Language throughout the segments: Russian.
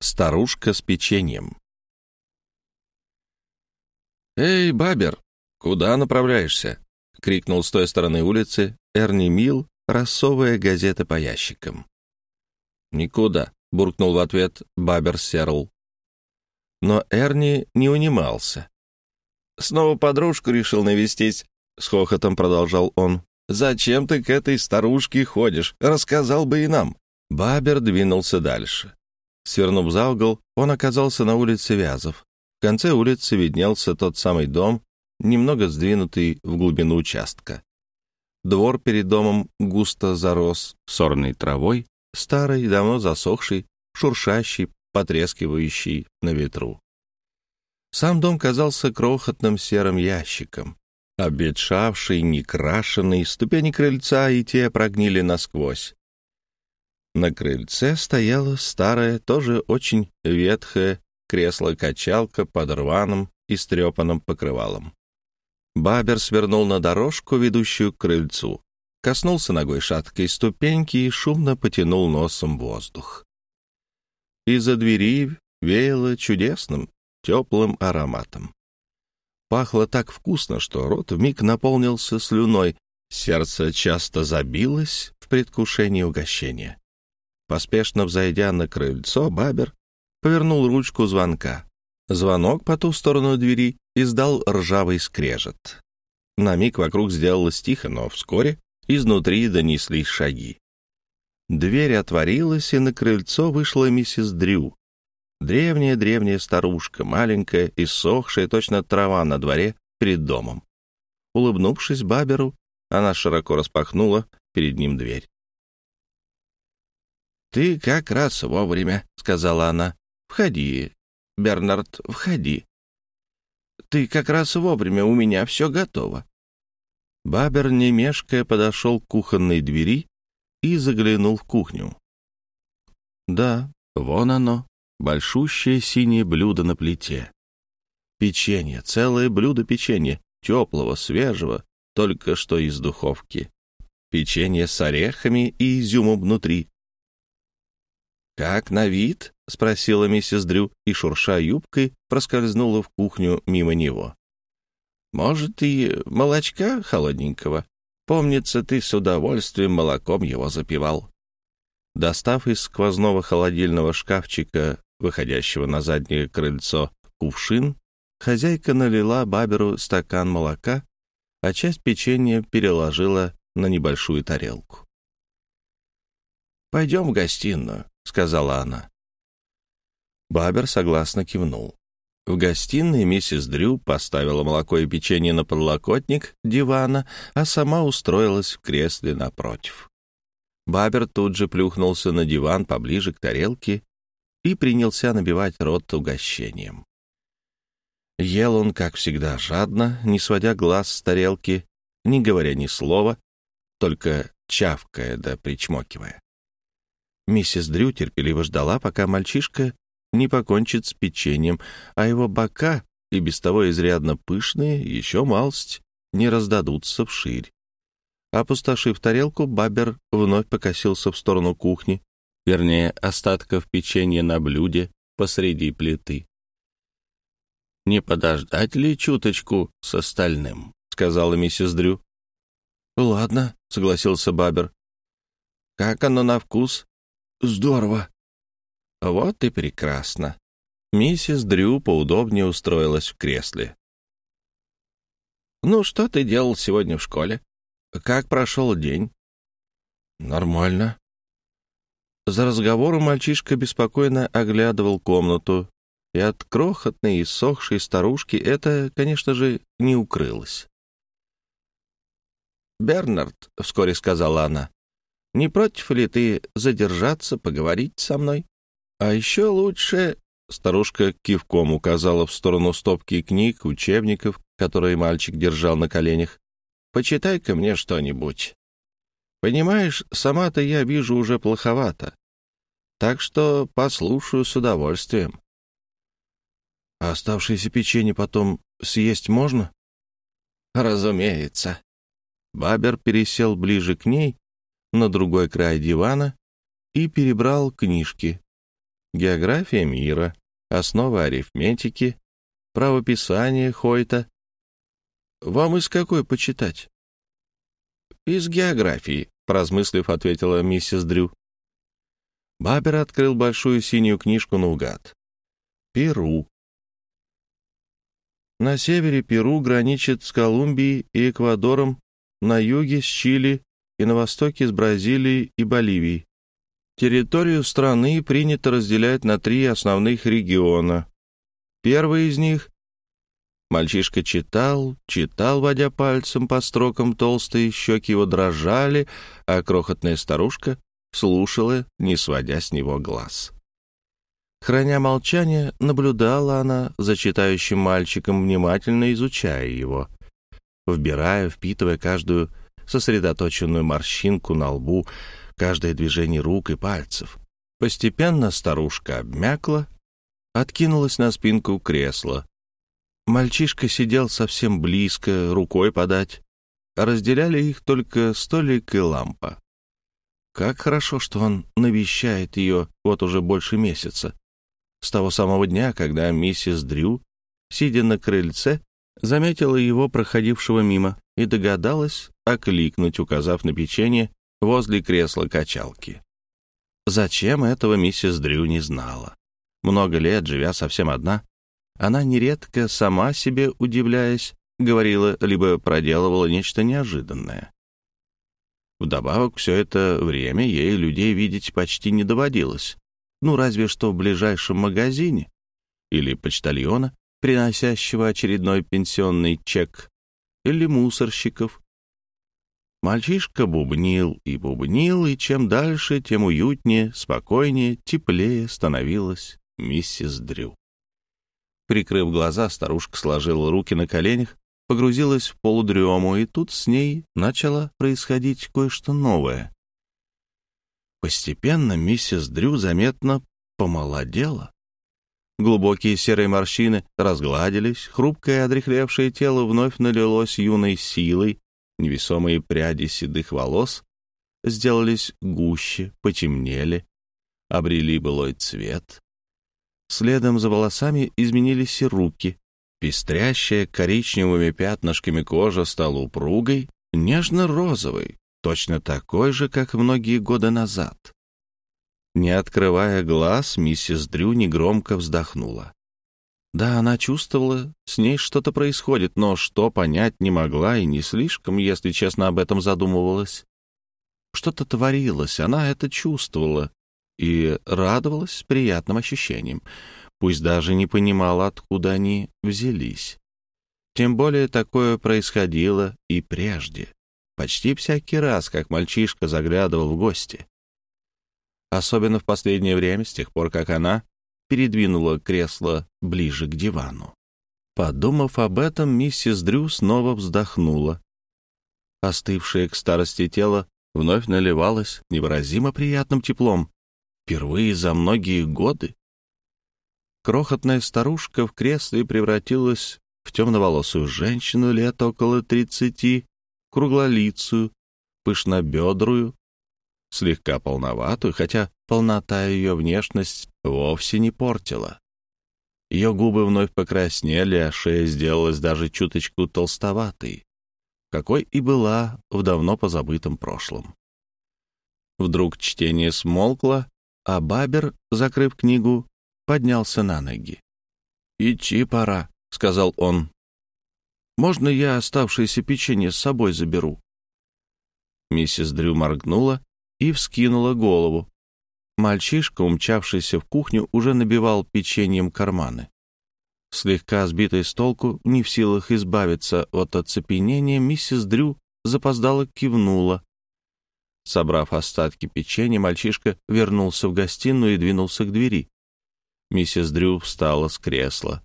Старушка с печеньем. «Эй, Бабер, куда направляешься?» — крикнул с той стороны улицы Эрни Мил, рассовывая газеты по ящикам. «Никуда», — буркнул в ответ Бабер Серл. Но Эрни не унимался. «Снова подружку решил навестить», — с хохотом продолжал он. «Зачем ты к этой старушке ходишь? Рассказал бы и нам». Бабер двинулся дальше. Свернув за угол, он оказался на улице Вязов. В конце улицы виднелся тот самый дом, немного сдвинутый в глубину участка. Двор перед домом густо зарос сорной травой, старой, давно засохшей, шуршащей, потрескивающей на ветру. Сам дом казался крохотным серым ящиком, обветшавший, некрашенный, ступени крыльца и те прогнили насквозь. На крыльце стояло старое, тоже очень ветхое кресло-качалка под рваным и стрепанным покрывалом. Бабер свернул на дорожку, ведущую к крыльцу, коснулся ногой шаткой ступеньки и шумно потянул носом воздух. Из-за двери веяло чудесным, теплым ароматом. Пахло так вкусно, что рот вмиг наполнился слюной, сердце часто забилось в предвкушении угощения. Поспешно взойдя на крыльцо, Бабер повернул ручку звонка. Звонок по ту сторону двери издал ржавый скрежет. На миг вокруг сделалось тихо, но вскоре изнутри донеслись шаги. Дверь отворилась, и на крыльцо вышла миссис Дрю. Древняя-древняя старушка, маленькая, иссохшая, точно трава на дворе перед домом. Улыбнувшись Баберу, она широко распахнула перед ним дверь. «Ты как раз вовремя», — сказала она. «Входи, Бернард, входи. Ты как раз вовремя, у меня все готово». Бабер, не мешкая, подошел к кухонной двери и заглянул в кухню. Да, вон оно, большущее синее блюдо на плите. Печенье, целое блюдо печенья, теплого, свежего, только что из духовки. Печенье с орехами и изюмом внутри, «Как на вид?» — спросила миссис Дрю и, шурша юбкой, проскользнула в кухню мимо него. «Может, и молочка холодненького? Помнится, ты с удовольствием молоком его запивал». Достав из сквозного холодильного шкафчика, выходящего на заднее крыльцо, кувшин, хозяйка налила Баберу стакан молока, а часть печенья переложила на небольшую тарелку. «Пойдем в гостиную», — сказала она. Бабер согласно кивнул. В гостиной миссис Дрю поставила молоко и печенье на подлокотник дивана, а сама устроилась в кресле напротив. Бабер тут же плюхнулся на диван поближе к тарелке и принялся набивать рот угощением. Ел он, как всегда, жадно, не сводя глаз с тарелки, не говоря ни слова, только чавкая да причмокивая. Миссис Дрю терпеливо ждала, пока мальчишка не покончит с печеньем, а его бока, и без того изрядно пышные, еще малость, не раздадутся вширь. Опустошив тарелку, Бабер вновь покосился в сторону кухни, вернее, остатков печенья на блюде посреди плиты. «Не подождать ли чуточку с остальным?» — сказала миссис Дрю. «Ладно», — согласился Бабер. «Как оно на вкус?» Здорово. Вот и прекрасно. Миссис Дрю поудобнее устроилась в кресле. «Ну, что ты делал сегодня в школе? Как прошел день?» «Нормально». За разговором мальчишка беспокойно оглядывал комнату, и от крохотной и сохшей старушки это, конечно же, не укрылось. «Бернард», — вскоре сказала она, не против ли ты задержаться, поговорить со мной? А еще лучше...» Старушка кивком указала в сторону стопки книг, учебников, которые мальчик держал на коленях. «Почитай-ка мне что-нибудь. Понимаешь, сама-то я вижу уже плоховато. Так что послушаю с удовольствием». «А оставшееся печенье потом съесть можно?» «Разумеется». Бабер пересел ближе к ней на другой край дивана и перебрал книжки. география мира, основы арифметики, правописание Хойта. Вам из какой почитать? Из географии, поразмыслив, ответила миссис Дрю. Бабер открыл большую синюю книжку наугад. Перу. На севере Перу граничит с Колумбией и Эквадором, на юге с Чили и на востоке с Бразилией и Боливией. Территорию страны принято разделять на три основных региона. Первый из них Мальчишка читал, читал, водя пальцем по строкам толстые, щеки его дрожали, а крохотная старушка слушала, не сводя с него глаз. Храня молчание, наблюдала она за читающим мальчиком, внимательно изучая его, вбирая, впитывая каждую сосредоточенную морщинку на лбу, каждое движение рук и пальцев. Постепенно старушка обмякла, откинулась на спинку кресла. Мальчишка сидел совсем близко, рукой подать. Разделяли их только столик и лампа. Как хорошо, что он навещает ее вот уже больше месяца. С того самого дня, когда миссис Дрю, сидя на крыльце, заметила его, проходившего мимо, и догадалась окликнуть, указав на печенье возле кресла качалки. Зачем этого миссис Дрю не знала. Много лет, живя совсем одна, она нередко, сама себе удивляясь, говорила либо проделывала нечто неожиданное. Вдобавок, все это время ей людей видеть почти не доводилось. Ну, разве что в ближайшем магазине или почтальона, приносящего очередной пенсионный чек, или мусорщиков. Мальчишка бубнил и бубнил, и чем дальше, тем уютнее, спокойнее, теплее становилась миссис Дрю. Прикрыв глаза, старушка сложила руки на коленях погрузилась в полудрему, и тут с ней начало происходить кое-что новое. Постепенно миссис Дрю заметно помолодела. Глубокие серые морщины разгладились, хрупкое одрехлевшее тело вновь налилось юной силой, невесомые пряди седых волос сделались гуще, потемнели, обрели былой цвет. Следом за волосами изменились и руки, Пестрящая коричневыми пятнышками кожа стала упругой, нежно-розовой, точно такой же, как многие годы назад. Не открывая глаз, миссис Дрю негромко вздохнула. Да, она чувствовала, с ней что-то происходит, но что понять не могла и не слишком, если честно, об этом задумывалась. Что-то творилось, она это чувствовала и радовалась приятным ощущениям пусть даже не понимал, откуда они взялись. Тем более такое происходило и прежде, почти всякий раз, как мальчишка заглядывал в гости. Особенно в последнее время, с тех пор, как она передвинула кресло ближе к дивану. Подумав об этом, миссис Дрю снова вздохнула. Остывшее к старости тело вновь наливалось невыразимо приятным теплом. Впервые за многие годы крохотная старушка в кресле превратилась в темноволосую женщину лет около тридцати, круглолицую, пышнобедрую, слегка полноватую, хотя полнота ее внешность вовсе не портила. Ее губы вновь покраснели, а шея сделалась даже чуточку толстоватой, какой и была в давно позабытом прошлом. Вдруг чтение смолкло, а Бабер, закрыв книгу, поднялся на ноги. «Идти пора», — сказал он. «Можно я оставшееся печенье с собой заберу?» Миссис Дрю моргнула и вскинула голову. Мальчишка, умчавшийся в кухню, уже набивал печеньем карманы. Слегка сбитый с толку, не в силах избавиться от оцепенения, миссис Дрю запоздало кивнула. Собрав остатки печенья, мальчишка вернулся в гостиную и двинулся к двери. Миссис Дрю встала с кресла.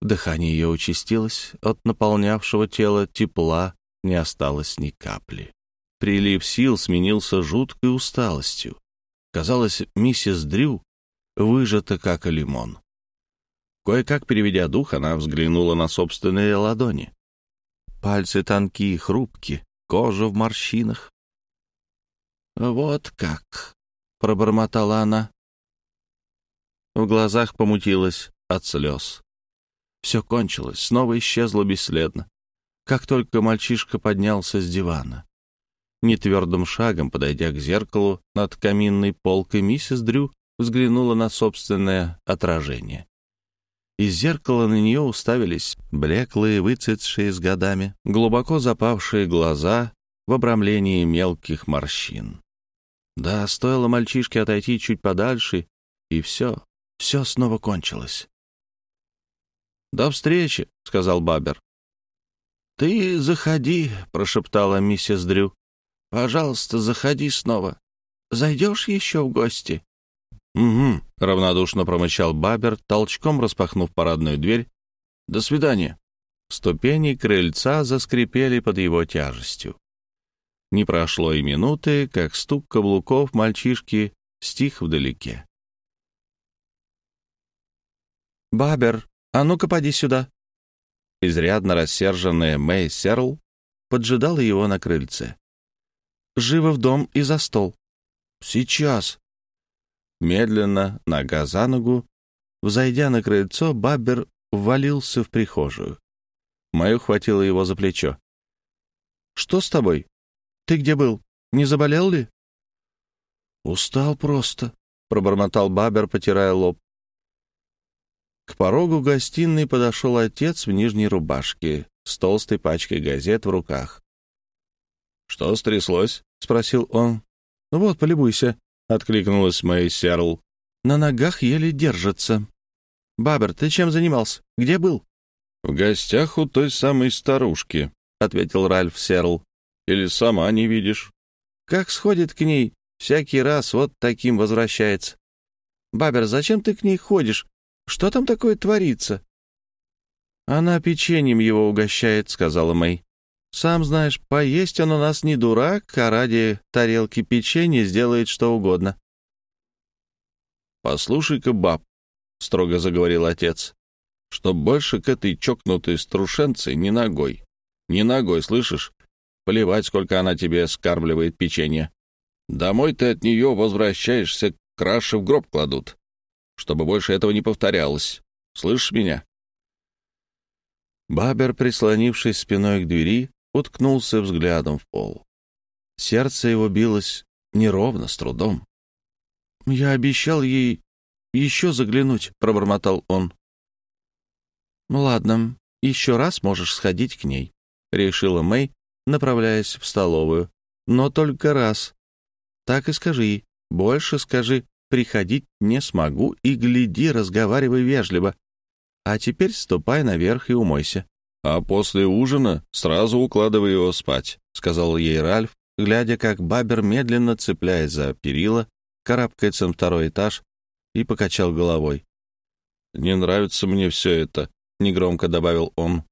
Дыхание ее участилось, от наполнявшего тело тепла не осталось ни капли. Прилив сил сменился жуткой усталостью. Казалось, миссис Дрю выжата, как лимон. Кое-как переведя дух, она взглянула на собственные ладони. Пальцы тонкие, хрупкие, кожа в морщинах. «Вот как!» — пробормотала она. в глазах помутилось от слез. Все кончилось, снова исчезло бесследно, как только мальчишка поднялся с дивана. Нетвердым шагом, подойдя к зеркалу над каминной полкой, миссис Дрю взглянула на собственное отражение. Из зеркала на нее уставились блеклые, выцветшие с годами, глубоко запавшие глаза в обрамлении мелких морщин. Да, стоило мальчишке отойти чуть подальше, и все, все снова кончилось. «До встречи», — сказал Бабер. «Ты заходи», — прошептала миссис Дрю. «Пожалуйста, заходи снова. Зайдешь еще в гости?» «Угу», — равнодушно промычал Бабер, толчком распахнув парадную дверь. «До свидания». Ступени крыльца заскрипели под его тяжестью. Не прошло и минуты, как стук каблуков мальчишки стих вдалеке. «Бабер, а ну-ка поди сюда!» Изрядно рассерженная Мэй Серл поджидала его на крыльце. «Живо в дом и за стол!» «Сейчас!» Медленно, нога за ногу, взойдя на крыльцо, Баббер ввалился в прихожую. Мэй ухватила его за плечо. «Что с тобой? Ты где был? Не заболел ли?» «Устал просто», — пробормотал Бабер, потирая лоб. К порогу гостиной подошел отец в нижней рубашке с толстой пачкой газет в руках. «Что стряслось?» — спросил он. «Вот, полюбуйся», — откликнулась Мэй Серл. «На ногах еле держится». «Бабер, ты чем занимался? Где был?» «В гостях у той самой старушки», — ответил Ральф Серл. «Или сама не видишь?» «Как сходит к ней, всякий раз вот таким возвращается». «Бабер, зачем ты к ней ходишь? Что там такое творится?» «Она печеньем его угощает», — сказала Мэй. Сам знаешь, поесть он у нас не дурак, а ради тарелки печенья сделает что угодно. «Послушай-ка, баб», — строго заговорил отец, — «чтоб больше к этой чокнутой струшенце ни ногой. Ни ногой, слышишь? Плевать, сколько она тебе скармливает печенье. Домой ты от нее возвращаешься, краши в гроб кладут. Чтобы больше этого не повторялось. Слышишь меня?» Бабер, прислонившись спиной к двери, уткнулся взглядом в пол. Сердце его билось неровно, с трудом. «Я обещал ей еще заглянуть», — пробормотал он. «Ну ладно, еще раз можешь сходить к ней», — решила Мэй, направляясь в столовую. «Но только раз. Так и скажи ей. Больше скажи, приходить не смогу, и гляди, разговаривай вежливо. А теперь ступай наверх и умойся». «А после ужина сразу укладывай его спать», — сказал ей Ральф, глядя, как Бабер, медленно цепляясь за перила, карабкается на второй этаж и покачал головой. «Не нравится мне все это», — негромко добавил он.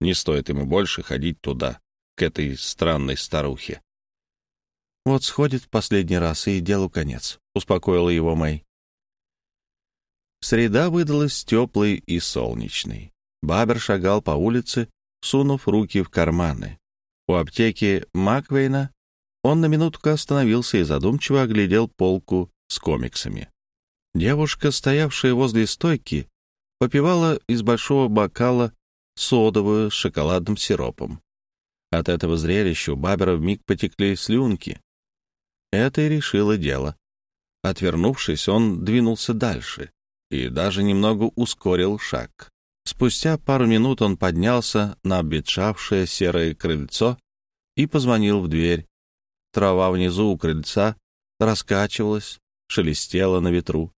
«Не стоит ему больше ходить туда, к этой странной старухе». «Вот сходит в последний раз, и делу конец», — успокоила его Мэй. Среда выдалась теплой и солнечной. Бабер шагал по улице, сунув руки в карманы. У аптеки Маквейна он на минутку остановился и задумчиво оглядел полку с комиксами. Девушка, стоявшая возле стойки, попивала из большого бокала содовую с шоколадным сиропом. От этого зрелища у Бабера вмиг потекли слюнки. Это и решило дело. Отвернувшись, он двинулся дальше и даже немного ускорил шаг. Спустя пару минут он поднялся на обветшавшее серое крыльцо и позвонил в дверь. Трава внизу у крыльца раскачивалась, шелестела на ветру.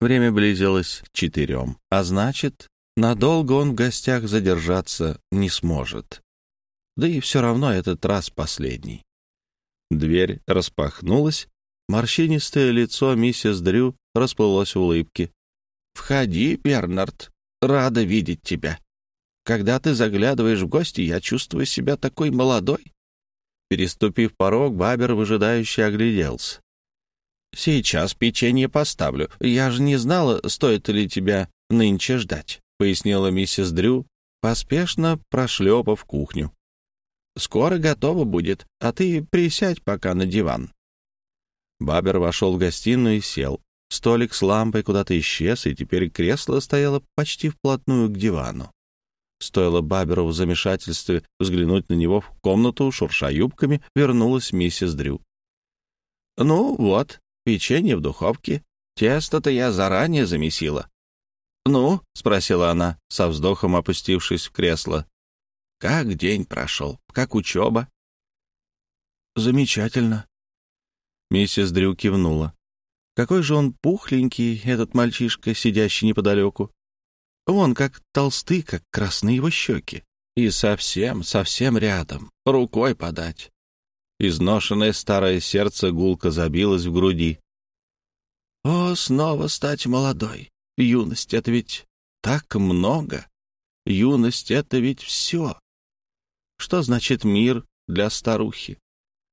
Время близилось к четырем, а значит, надолго он в гостях задержаться не сможет. Да и все равно этот раз последний. Дверь распахнулась, морщинистое лицо миссис Дрю расплылось в улыбке. «Входи, Бернард», рада видеть тебя. Когда ты заглядываешь в гости, я чувствую себя такой молодой». Переступив порог, Бабер выжидающе огляделся. «Сейчас печенье поставлю. Я же не знала, стоит ли тебя нынче ждать», — пояснила миссис Дрю, поспешно прошлепав кухню. «Скоро готово будет, а ты присядь пока на диван». Бабер вошел в гостиную и сел. Столик с лампой куда-то исчез, и теперь кресло стояло почти вплотную к дивану. Стоило Баберу в замешательстве взглянуть на него в комнату, шурша юбками, вернулась миссис Дрю. «Ну вот, печенье в духовке. Тесто-то я заранее замесила». «Ну?» — спросила она, со вздохом опустившись в кресло. «Как день прошел? Как учеба?» «Замечательно». Миссис Дрю кивнула. «Какой же он пухленький, этот мальчишка, сидящий неподалеку. Вон как толсты, как красны его щеки. И совсем, совсем рядом, рукой подать. Изношенное старое сердце гулко забилось в груди. О, снова стать молодой. Юность — это ведь так много. Юность — это ведь все. Что значит мир для старухи?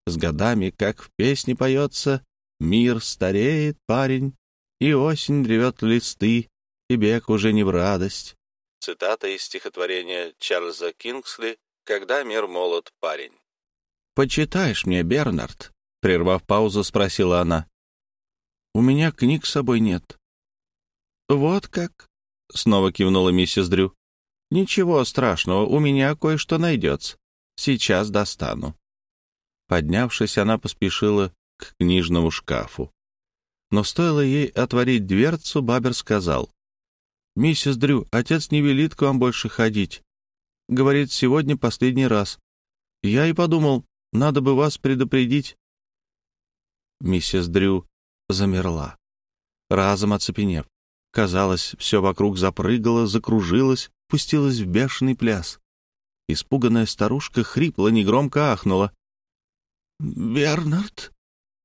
С годами, как в песне поется, мир стареет, парень, и осень ревет листы, и бег уже не в радость. Цитата из стихотворения Чарльза Кингсли «Когда мир молод, парень». «Почитаешь мне, Бернард?» — прервав паузу, спросила она. «У меня книг с собой нет». «Вот как?» — снова кивнула миссис Дрю. «Ничего страшного, у меня кое-что найдется. Сейчас достану». Поднявшись, она поспешила к книжному шкафу. Но стоило ей отворить дверцу, Бабер сказал. «Миссис Дрю, отец не велит к вам больше ходить. Говорит, сегодня последний раз. Я и подумал, надо бы вас предупредить». Миссис Дрю замерла, разом оцепенев. Казалось, все вокруг запрыгало, закружилось, пустилось в бешеный пляс. Испуганная старушка хрипло, негромко ахнула. «Бернард,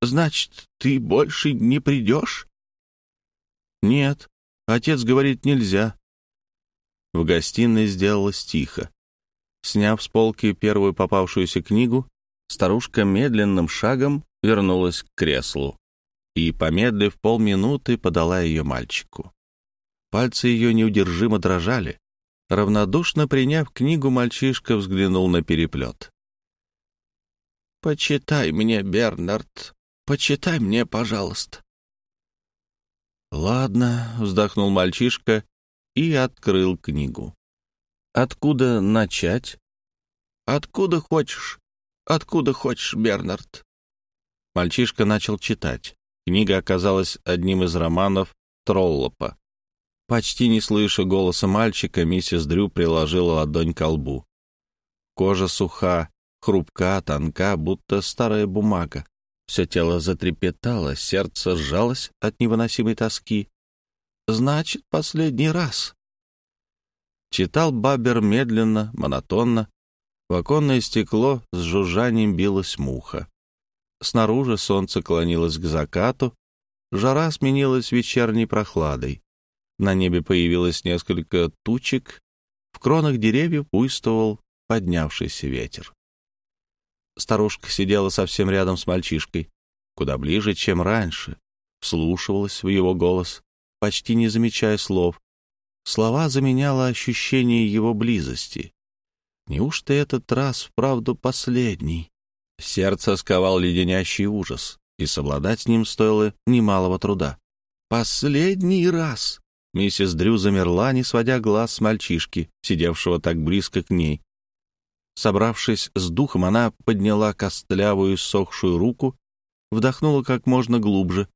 значит, ты больше не придешь?» «Нет», Отец говорит, нельзя. В гостиной сделалось тихо. Сняв с полки первую попавшуюся книгу, старушка медленным шагом вернулась к креслу и, помедлив полминуты, подала ее мальчику. Пальцы ее неудержимо дрожали. Равнодушно приняв книгу, мальчишка взглянул на переплет. «Почитай мне, Бернард, почитай мне, пожалуйста». «Ладно», — вздохнул мальчишка и открыл книгу. «Откуда начать?» «Откуда хочешь. Откуда хочешь, Бернард». Мальчишка начал читать. Книга оказалась одним из романов Троллопа. Почти не слыша голоса мальчика, миссис Дрю приложила ладонь к лбу. Кожа суха, хрупка, тонка, будто старая бумага. Все тело затрепетало, сердце сжалось от невыносимой тоски. «Значит, последний раз». Читал Бабер медленно, монотонно. В оконное стекло с жужжанием билась муха. Снаружи солнце клонилось к закату, жара сменилась вечерней прохладой. На небе появилось несколько тучек, в кронах деревьев буйствовал поднявшийся ветер. Старушка сидела совсем рядом с мальчишкой, куда ближе, чем раньше, вслушивалась в его голос, почти не замечая слов. Слова заменяло ощущение его близости. Неужто этот раз вправду последний? Сердце сковал леденящий ужас, и совладать с ним стоило немалого труда. «Последний раз!» Миссис Дрю замерла, не сводя глаз с мальчишки, сидевшего так близко к ней. Собравшись с духом, она подняла костлявую сохшую руку, вдохнула как можно глубже.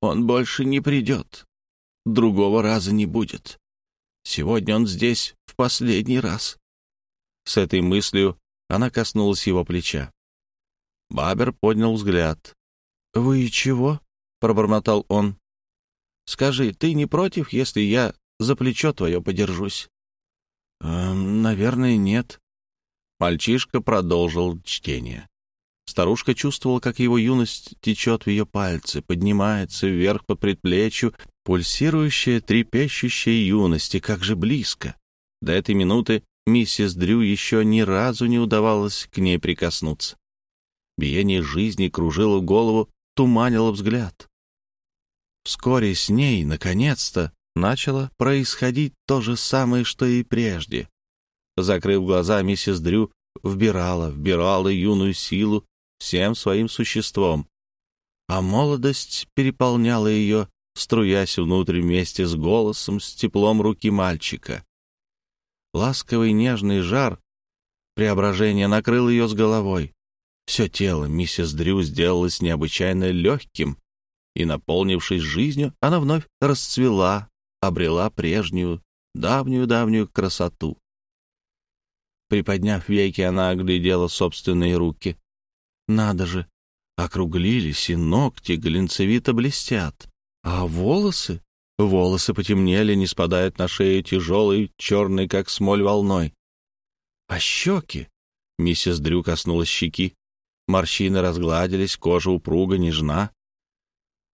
«Он больше не придет. Другого раза не будет. Сегодня он здесь в последний раз». С этой мыслью она коснулась его плеча. Бабер поднял взгляд. «Вы чего?» — пробормотал он. «Скажи, ты не против, если я за плечо твое подержусь?» «Э, «Наверное, нет», Мальчишка продолжил чтение. Старушка чувствовала, как его юность течет в ее пальцы, поднимается вверх по предплечью, пульсирующая, трепещущая юность, и как же близко. До этой минуты миссис Дрю еще ни разу не удавалось к ней прикоснуться. Биение жизни кружило голову, туманило взгляд. Вскоре с ней, наконец-то, начало происходить то же самое, что и прежде. Закрыв глаза, миссис Дрю вбирала, вбирала юную силу всем своим существом. а молодость переполняла ее, струясь внутрь вместе с голосом, с теплом руки мальчика. Ласковый нежный жар преображения накрыл ее с головой. Все тело миссис Дрю сделалось необычайно легким, и, наполнившись жизнью, она вновь расцвела, обрела прежнюю, давнюю-давнюю красоту. Приподняв веки, она оглядела собственные руки. Надо же, округлились, и ногти глинцевито блестят. А волосы? Волосы потемнели, не спадают на шею тяжелой, черной, как смоль, волной. А щеки? Миссис Дрю коснулась щеки. Морщины разгладились, кожа упруга, нежна.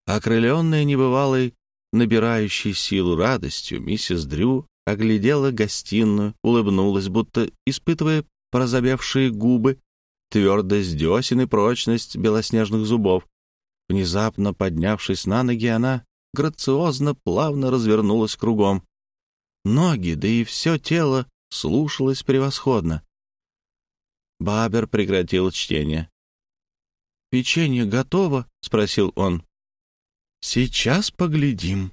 Окрыленная небывалой, набирающей силу радостью, миссис Дрю оглядела гостиную, улыбнулась, будто испытывая прозабевшие губы, твердость десен и прочность белоснежных зубов. Внезапно поднявшись на ноги, она грациозно, плавно развернулась кругом. Ноги, да и все тело слушалось превосходно. Бабер прекратил чтение. «Печенье готово?» — спросил он. «Сейчас поглядим».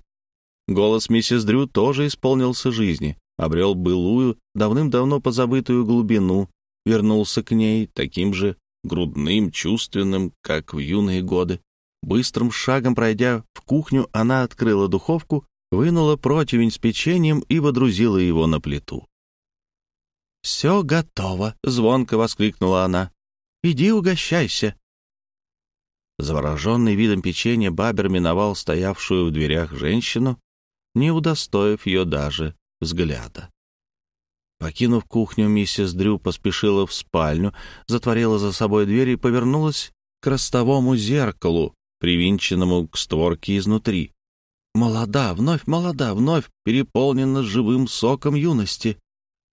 Голос миссис Дрю тоже исполнился жизни, обрел былую, давным-давно позабытую глубину, вернулся к ней таким же грудным, чувственным, как в юные годы. Быстрым шагом пройдя в кухню, она открыла духовку, вынула противень с печеньем и водрузила его на плиту. «Все готово!» — звонко воскликнула она. «Иди угощайся!» Завороженный видом печенья, Бабер миновал стоявшую в дверях женщину, не удостоив ее даже взгляда. Покинув кухню, миссис Дрю поспешила в спальню, затворила за собой дверь и повернулась к ростовому зеркалу, привинченному к створке изнутри. Молода, вновь молода, вновь переполнена живым соком юности.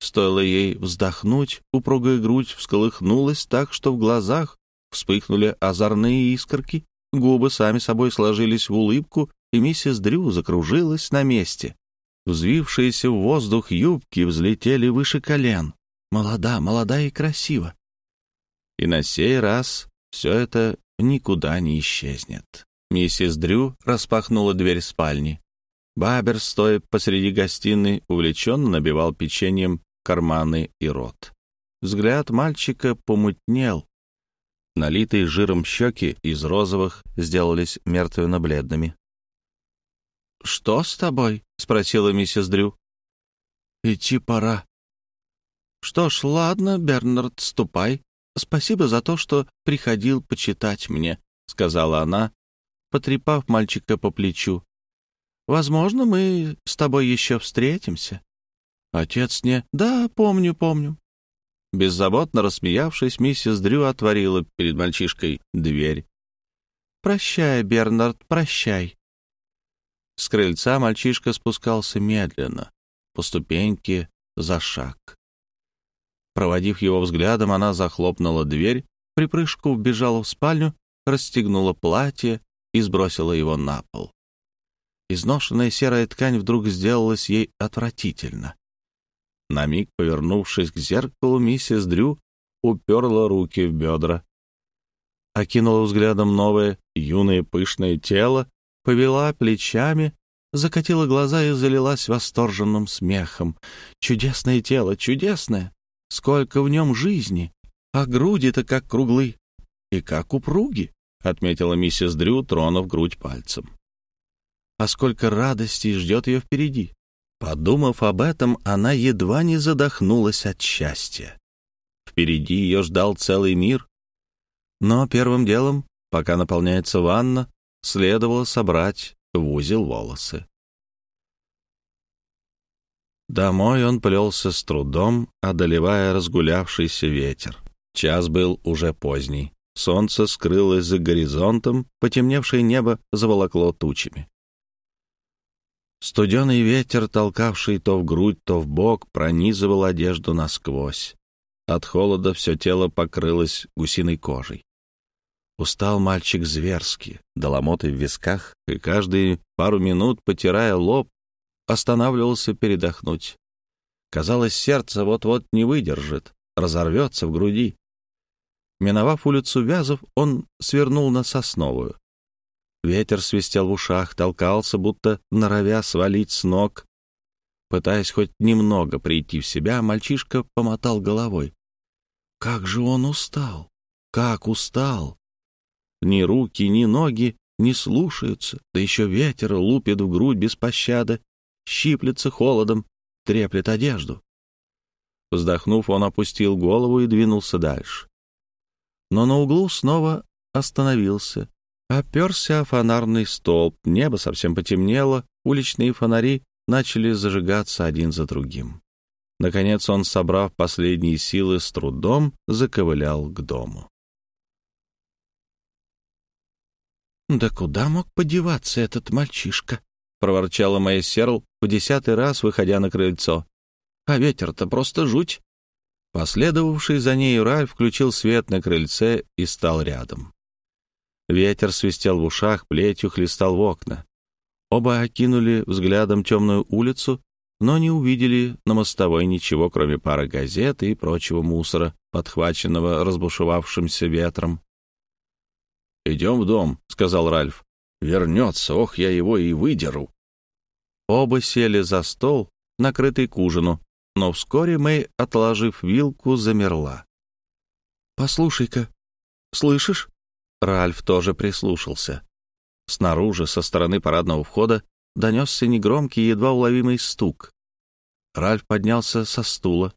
Стоило ей вздохнуть, упругая грудь всколыхнулась так, что в глазах Вспыхнули озорные искорки, губы сами собой сложились в улыбку, и миссис Дрю закружилась на месте. Взвившиеся в воздух юбки взлетели выше колен. Молода, молода и красива. И на сей раз все это никуда не исчезнет. Миссис Дрю распахнула дверь спальни. Бабер, стоя посреди гостиной, увлеченно набивал печеньем карманы и рот. Взгляд мальчика помутнел, Налитые жиром щеки из розовых сделались мертвенно-бледными. «Что с тобой?» — спросила миссис Дрю. «Идти пора». «Что ж, ладно, Бернард, ступай. Спасибо за то, что приходил почитать мне», — сказала она, потрепав мальчика по плечу. «Возможно, мы с тобой еще встретимся». Отец не... «Да, помню, помню. Беззаботно рассмеявшись, миссис Дрю отворила перед мальчишкой дверь. «Прощай, Бернард, прощай». С крыльца мальчишка спускался медленно, по ступеньке за шаг. Проводив его взглядом, она захлопнула дверь, припрыжку вбежала в спальню, расстегнула платье и сбросила его на пол. Изношенная серая ткань вдруг сделалась ей отвратительно. На миг, повернувшись к зеркалу, миссис Дрю уперла руки в бедра. Окинула взглядом новое, юное, пышное тело, повела плечами, закатила глаза и залилась восторженным смехом. Чудесное тело, чудесное! Сколько в нем жизни! А груди-то как круглы и как упруги, — отметила миссис Дрю, тронув грудь пальцем. А сколько радости ждет ее впереди! Подумав об этом, она едва не задохнулась от счастья. Впереди ее ждал целый мир. Но первым делом, пока наполняется ванна, следовало собрать в узел волосы. Домой он плелся с трудом, одолевая разгулявшийся ветер. Час был уже поздний. Солнце скрылось за горизонтом, потемневшее небо заволокло тучами. Студеный ветер, толкавший то в грудь, то в бок, пронизывал одежду насквозь. От холода все тело покрылось гусиной кожей. Устал мальчик зверски, доломоты в висках, и каждые пару минут, потирая лоб, останавливался передохнуть. Казалось, сердце вот-вот не выдержит, разорвется в груди. Миновав улицу Вязов, он свернул на Сосновую. Ветер свистел в ушах, толкался, будто норовя свалить с ног. Пытаясь хоть немного прийти в себя, мальчишка помотал головой. Как же он устал! Как устал! Ни руки, ни ноги не слушаются, да еще ветер лупит в грудь без пощады, щиплется холодом, треплет одежду. Вздохнув, он опустил голову и двинулся дальше. Но на углу снова остановился, оперся о фонарный столб, небо совсем потемнело, уличные фонари начали зажигаться один за другим. Наконец он, собрав последние силы, с трудом заковылял к дому. «Да куда мог подеваться этот мальчишка?» — проворчала моя Серл в десятый раз, выходя на крыльцо. «А ветер-то просто жуть!» Последовавший за ней Ральф включил свет на крыльце и стал рядом. Ветер свистел в ушах, плетью хлестал в окна. Оба окинули взглядом темную улицу, но не увидели на мостовой ничего, кроме пары газет и прочего мусора, подхваченного разбушевавшимся ветром. «Идем в дом», — сказал Ральф. «Вернется, ох, я его и выдеру». Оба сели за стол, накрытый к ужину, но вскоре Мэй, отложив вилку, замерла. «Послушай-ка, слышишь?» Ральф тоже прислушался. Снаружи, со стороны парадного входа, донесся негромкий, едва уловимый стук. Ральф поднялся со стула.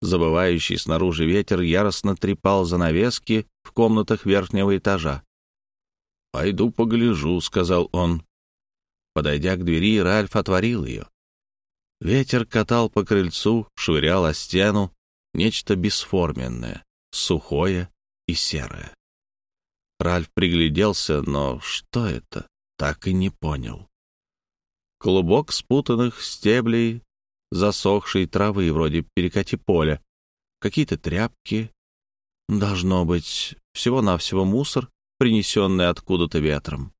Забывающий снаружи ветер яростно трепал занавески в комнатах верхнего этажа. «Пойду погляжу», — сказал он. Подойдя к двери, Ральф отворил ее. Ветер катал по крыльцу, швырял о стену нечто бесформенное, сухое и серое. Ральф пригляделся, но что это, так и не понял. Клубок спутанных стеблей, засохшей травы, вроде перекати поля, какие-то тряпки. Должно быть, всего-навсего мусор, принесенный откуда-то ветром.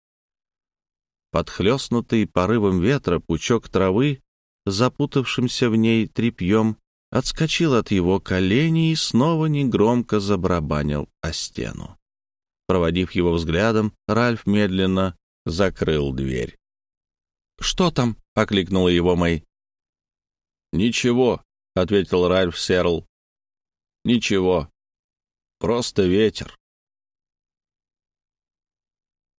Подхлестнутый порывом ветра пучок травы запутавшимся в ней тряпьем, отскочил от его коленей и снова негромко забарабанил о стену. Проводив его взглядом, Ральф медленно закрыл дверь. «Что там?» — окликнула его Мэй. «Ничего», — ответил Ральф Серл. «Ничего. Просто ветер».